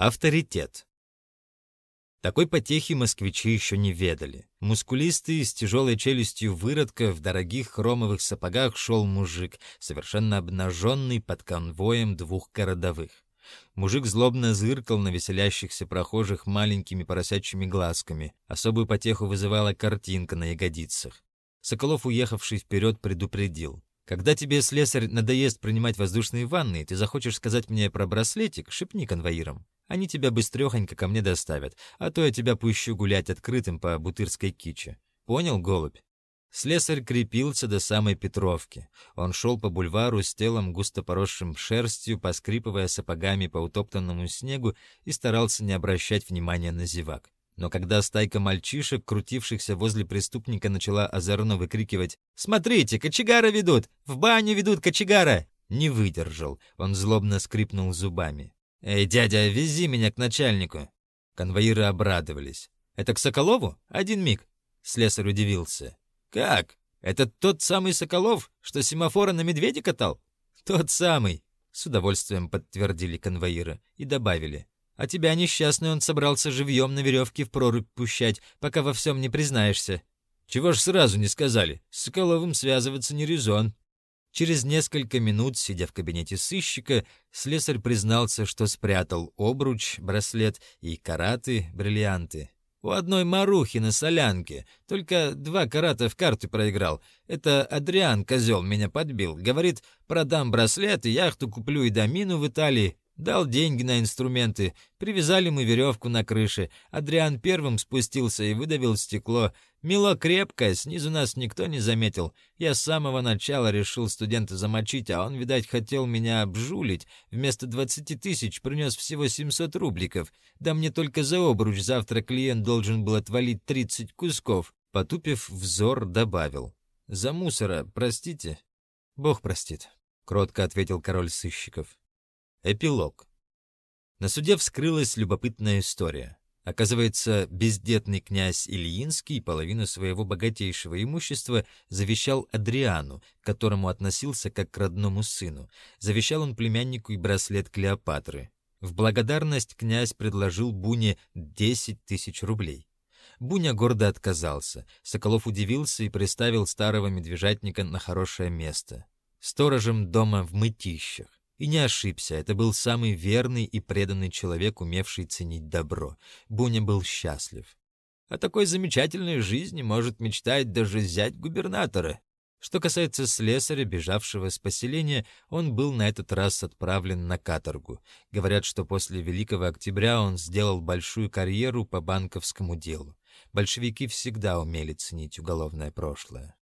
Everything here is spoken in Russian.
Авторитет. Такой потехи москвичи еще не ведали. Мускулистый, с тяжелой челюстью выродка, в дорогих хромовых сапогах шел мужик, совершенно обнаженный под конвоем двух городовых. Мужик злобно зыркал на веселящихся прохожих маленькими поросячьими глазками. Особую потеху вызывала картинка на ягодицах. Соколов, уехавший вперед, предупредил. Когда тебе, слесарь, надоест принимать воздушные ванны, ты захочешь сказать мне про браслетик, шепни конвоирам. Они тебя быстрехонько ко мне доставят, а то я тебя пущу гулять открытым по Бутырской киче. Понял, голубь? Слесарь крепился до самой Петровки. Он шел по бульвару с телом, густо поросшим шерстью, поскрипывая сапогами по утоптанному снегу и старался не обращать внимания на зевак. Но когда стайка мальчишек, крутившихся возле преступника, начала озорно выкрикивать «Смотрите, кочегара ведут! В баню ведут кочегара!» Не выдержал, он злобно скрипнул зубами. «Эй, дядя, вези меня к начальнику!» Конвоиры обрадовались. «Это к Соколову? Один миг!» Слесарь удивился. «Как? Это тот самый Соколов, что семафора на медведя катал?» «Тот самый!» С удовольствием подтвердили конвоиры и добавили. А тебя, несчастный, он собрался живьем на веревке в прорубь пущать, пока во всем не признаешься. Чего ж сразу не сказали? С Соколовым связываться не резон. Через несколько минут, сидя в кабинете сыщика, слесарь признался, что спрятал обруч, браслет и караты, бриллианты. У одной марухи на солянке. Только два карата в карты проиграл. Это Адриан, козел, меня подбил. Говорит, продам браслет и яхту куплю и домину в Италии. Дал деньги на инструменты, привязали мы веревку на крыше. Адриан первым спустился и выдавил стекло. Мило крепкое, снизу нас никто не заметил. Я с самого начала решил студента замочить, а он, видать, хотел меня обжулить. Вместо двадцати тысяч принес всего семьсот рубликов. Да мне только за обруч завтра клиент должен был отвалить тридцать кусков. Потупив взор, добавил. «За мусора, простите?» «Бог простит», — кротко ответил король сыщиков. Эпилог. На суде вскрылась любопытная история. Оказывается, бездетный князь Ильинский половину своего богатейшего имущества завещал Адриану, к которому относился как к родному сыну. Завещал он племяннику и браслет Клеопатры. В благодарность князь предложил Буне 10 тысяч рублей. Буня гордо отказался. Соколов удивился и приставил старого медвежатника на хорошее место. Сторожем дома в мытищах. И не ошибся, это был самый верный и преданный человек, умевший ценить добро. Буня был счастлив. О такой замечательной жизни может мечтать даже зять губернатора. Что касается слесаря, бежавшего с поселения, он был на этот раз отправлен на каторгу. Говорят, что после Великого Октября он сделал большую карьеру по банковскому делу. Большевики всегда умели ценить уголовное прошлое.